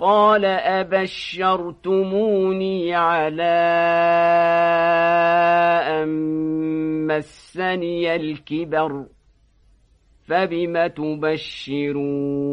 قال أبشرتموني على أن مسني الكبر فبم تبشرون؟